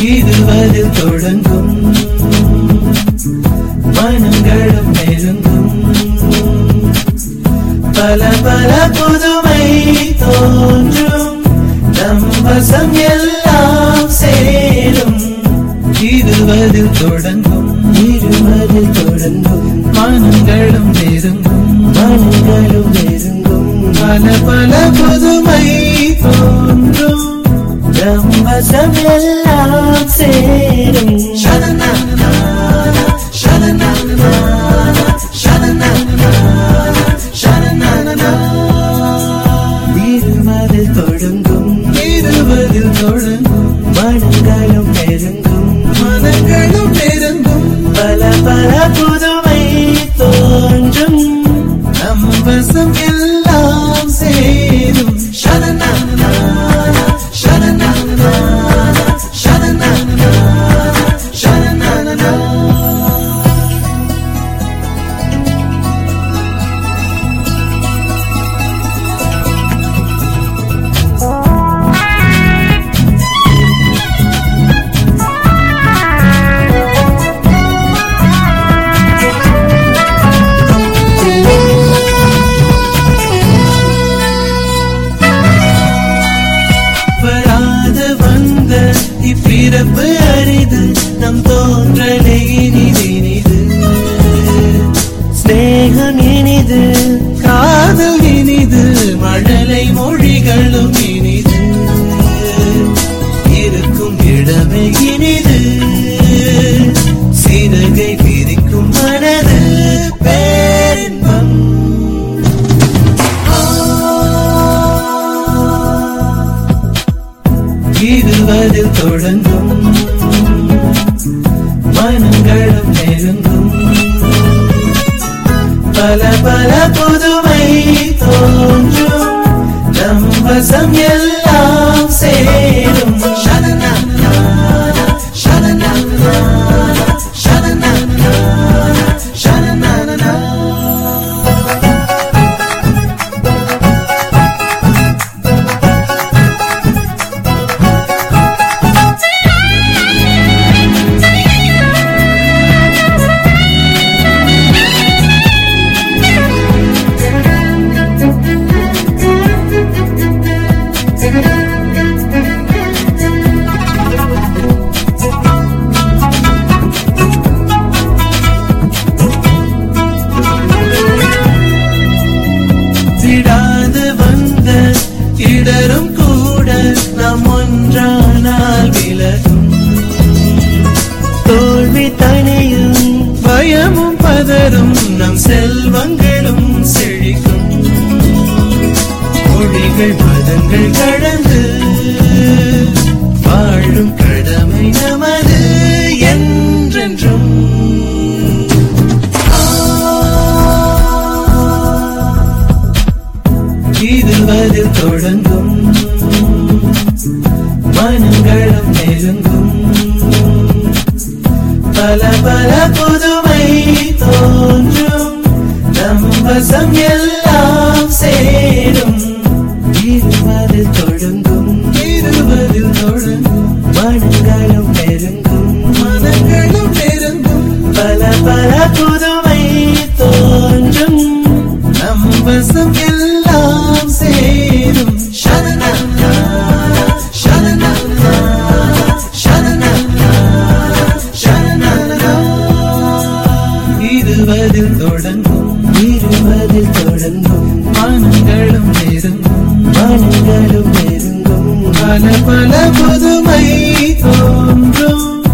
இருவதில் தொடங்கும். மனங்களும் நெருங்கும். பல பல புதுமை தோன்றும். நம் வசம் எல்லாம் சேரும். இருவதில் தொடங்கும். இருவதில் தொடங்கும். மனங்களும் நெருங்கும். மனங்களும் நெருங்கும். பல பல புதுமை தோன்றும். நம் சேரும். இருமதில் தொடங்கும் இருவதில் தொடங்கும் மனங்களும் நெருங்கும். மனங்களும் நெருங்கும் பல பல புதுமை தோன்றும். நம் வசம் எல்லாம் இப்பிறப்பு அரிது நம் தோன்றலை இருவதில் தொடங்கும். மனங்களும் நெருங்கும். பல பல புதுமை தோன்றும். நம் வசம் எல்லாம் சேரும். நெருங்கும் பல பல புதுமை தோன்றும் நம் வசம் எல்லாம் சேரும் இருவதில் தொடங்கும் இருவதில் தொடங்கும் மனங்களும் பெருங்கும் மனங்களும் பெருங்கும் பல பல புதுமை தோன்றும் நம் வசம் எல்லாம் சேரும் இருபதில் தொடங்கும் இருபதில் தொடங்கும். மனங்களும் நெருங்கும் மனங்களும் நெருங்கும். பல பல புதுமை தோன்றும்.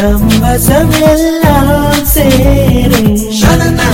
நம் வசமெல்லாம் சேரும். ஷனனா